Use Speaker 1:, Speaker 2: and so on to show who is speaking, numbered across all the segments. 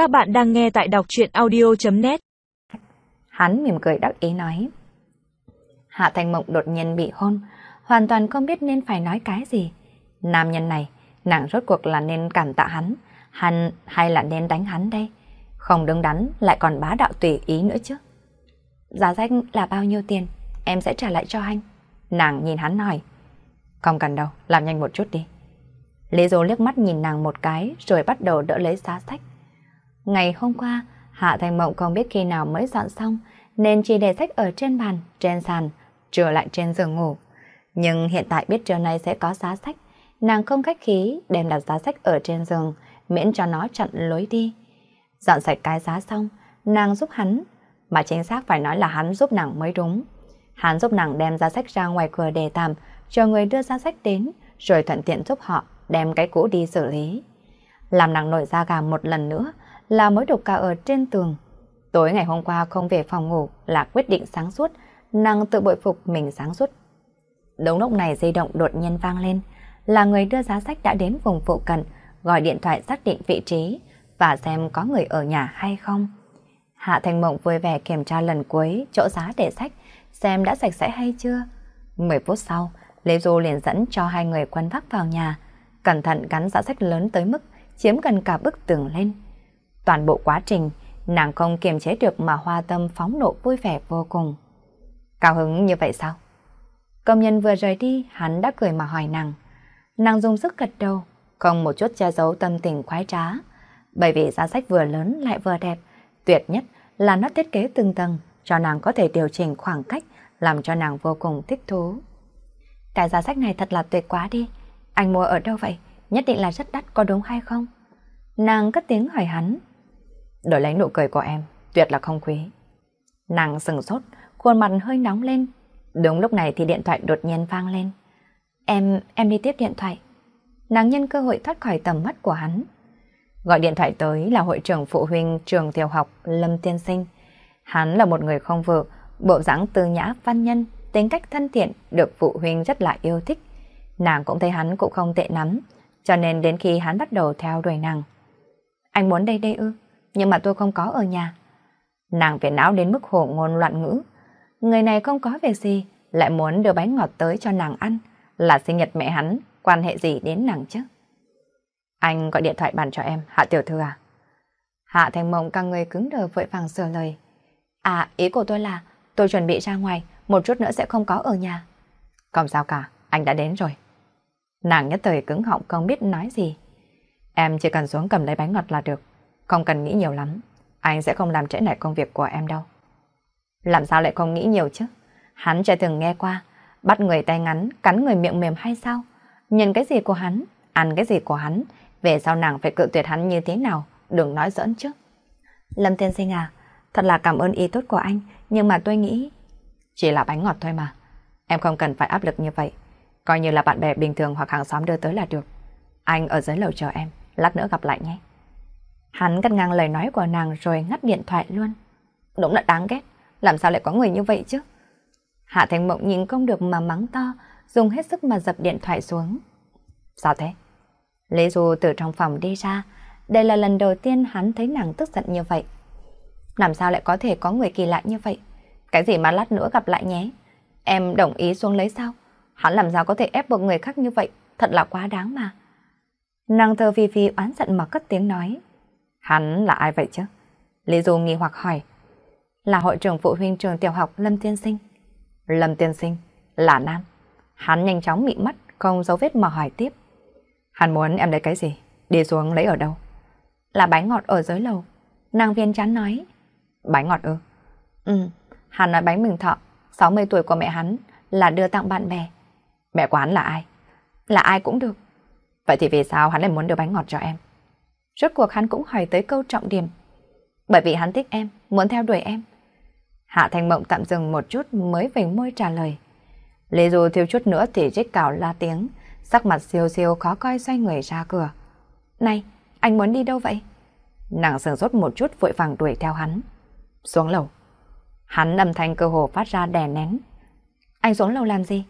Speaker 1: Các bạn đang nghe tại đọc truyện audio.net
Speaker 2: Hắn mỉm cười đắc ý nói. Hạ Thành Mộng đột nhiên bị hôn, hoàn toàn không biết nên phải nói cái gì. Nam nhân này, nàng rốt cuộc là nên cảm tạ hắn, hắn hay là nên đánh hắn đây? Không đứng đắn lại còn bá đạo tùy ý nữa chứ. Giá danh là bao nhiêu tiền? Em sẽ trả lại cho anh. Nàng nhìn hắn hỏi. Không cần đâu, làm nhanh một chút đi. Lý Dô liếc mắt nhìn nàng một cái rồi bắt đầu đỡ lấy giá sách. Ngày hôm qua, Hạ Thành Mộng không biết khi nào mới dọn xong nên chỉ để sách ở trên bàn, trên sàn, trở lại trên giường ngủ. Nhưng hiện tại biết trưa nay sẽ có giá sách, nàng không khách khí đem đặt giá sách ở trên giường miễn cho nó chặn lối đi. Dọn sạch cái giá xong, nàng giúp hắn, mà chính xác phải nói là hắn giúp nàng mới đúng. Hắn giúp nàng đem giá sách ra ngoài cửa để tạm, cho người đưa giá sách đến, rồi thuận tiện giúp họ đem cái cũ đi xử lý. Làm nàng nổi da gà một lần nữa là mới đục cả ở trên tường. Tối ngày hôm qua không về phòng ngủ là quyết định sáng suốt, nàng tự bội phục mình sáng suốt. Đúng lúc này di động đột nhiên vang lên, là người đưa giá sách đã đến vùng phụ cận, gọi điện thoại xác định vị trí và xem có người ở nhà hay không. Hạ Thành Mộng vui vẻ kiểm tra lần cuối chỗ giá để sách, xem đã sạch sẽ hay chưa. 10 phút sau, Lê Du liền dẫn cho hai người quân vác vào nhà, cẩn thận gắn giá sách lớn tới mức chiếm gần cả bức tường lên. Toàn bộ quá trình, nàng không kiềm chế được mà hoa tâm phóng nộ vui vẻ vô cùng. Cao hứng như vậy sao? Công nhân vừa rời đi, hắn đã cười mà hỏi nàng. Nàng dùng sức gật đầu, không một chút che giấu tâm tình khoái trá. Bởi vì giá sách vừa lớn lại vừa đẹp, tuyệt nhất là nó thiết kế từng tầng cho nàng có thể điều chỉnh khoảng cách, làm cho nàng vô cùng thích thú. Cái giá sách này thật là tuyệt quá đi. Anh mua ở đâu vậy? Nhất định là rất đắt có đúng hay không? Nàng cất tiếng hỏi hắn. Đổi lấy nụ cười của em, tuyệt là không quý. Nàng sừng sốt, khuôn mặt hơi nóng lên. Đúng lúc này thì điện thoại đột nhiên vang lên. Em, em đi tiếp điện thoại. Nàng nhân cơ hội thoát khỏi tầm mắt của hắn. Gọi điện thoại tới là hội trưởng phụ huynh trường tiểu học Lâm Tiên Sinh. Hắn là một người không vợ, bộ dáng tư nhã văn nhân, tính cách thân thiện, được phụ huynh rất là yêu thích. Nàng cũng thấy hắn cũng không tệ lắm, cho nên đến khi hắn bắt đầu theo đuổi nàng. Anh muốn đây đây ư, nhưng mà tôi không có ở nhà. Nàng phiền não đến mức hổ ngôn loạn ngữ. Người này không có về gì, lại muốn đưa bánh ngọt tới cho nàng ăn, là sinh nhật mẹ hắn, quan hệ gì đến nàng chứ? Anh gọi điện thoại bàn cho em, Hạ Tiểu Thư à? Hạ Thành Mộng càng người cứng đờ vội vàng sửa lời. À, ý của tôi là tôi chuẩn bị ra ngoài, một chút nữa sẽ không có ở nhà. Không sao cả, anh đã đến rồi. Nàng nhất thời cứng họng không biết nói gì. Em chỉ cần xuống cầm lấy bánh ngọt là được, không cần nghĩ nhiều lắm. Anh sẽ không làm trễ nải công việc của em đâu. Làm sao lại không nghĩ nhiều chứ? Hắn chưa từng nghe qua, bắt người tay ngắn, cắn người miệng mềm hay sao? Nhìn cái gì của hắn, ăn cái gì của hắn, về sau nàng phải cự tuyệt hắn như thế nào, đừng nói giỡn chứ. Lâm tiên sinh à, thật là cảm ơn ý tốt của anh, nhưng mà tôi nghĩ... Chỉ là bánh ngọt thôi mà, em không cần phải áp lực như vậy. Coi như là bạn bè bình thường hoặc hàng xóm đưa tới là được. Anh ở dưới lầu chờ em, lát nữa gặp lại nhé. Hắn cắt ngang lời nói của nàng rồi ngắt điện thoại luôn. Đúng là đáng ghét, làm sao lại có người như vậy chứ? Hạ Thành Mộng nhìn không được mà mắng to, dùng hết sức mà dập điện thoại xuống. Sao thế? Lê Du từ trong phòng đi ra, đây là lần đầu tiên hắn thấy nàng tức giận như vậy. Làm sao lại có thể có người kỳ lạ như vậy? Cái gì mà lát nữa gặp lại nhé? Em đồng ý xuống lấy sao? Hắn làm sao có thể ép buộc người khác như vậy? Thật là quá đáng mà. Nàng thơ phi phi oán giận mà cất tiếng nói. Hắn là ai vậy chứ? Lý Du nghi hoặc hỏi. Là hội trưởng phụ huynh trường tiểu học Lâm Tiên Sinh. Lâm Tiên Sinh, là nam. Hắn nhanh chóng mị mắt, không dấu vết mà hỏi tiếp. Hắn muốn em lấy cái gì? Đi xuống lấy ở đâu? Là bánh ngọt ở dưới lầu. Nàng viên chán nói. Bánh ngọt ư? Ừ, hắn nói bánh mừng thọ, 60 tuổi của mẹ hắn là đưa tặng bạn bè. Mẹ của hắn là ai? Là ai cũng được. Vậy thì vì sao hắn lại muốn đưa bánh ngọt cho em? Rốt cuộc hắn cũng hỏi tới câu trọng điểm. Bởi vì hắn thích em, muốn theo đuổi em. Hạ Thành Mộng tạm dừng một chút mới vểnh môi trả lời. Lê Du thiếu chút nữa thì trích cào la tiếng, sắc mặt siêu siêu khó coi xoay người ra cửa. Này, anh muốn đi đâu vậy? Nàng sừng sốt một chút vội vàng đuổi theo hắn. Xuống lầu. Hắn âm thanh cơ hồ phát ra đè nén. Anh xuống lầu làm gì?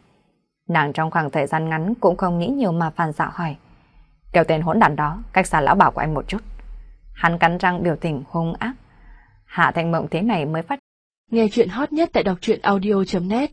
Speaker 2: Nàng trong khoảng thời gian ngắn cũng không nghĩ nhiều mà phàn dạo hỏi. Kêu tên hỗn đản đó, cách xa lão bảo của anh một chút. Hắn cắn răng biểu tình hung ác. Hạ Thanh Mộng thế này mới phát.
Speaker 1: Nghe chuyện hot nhất tại đọc truyện audio.net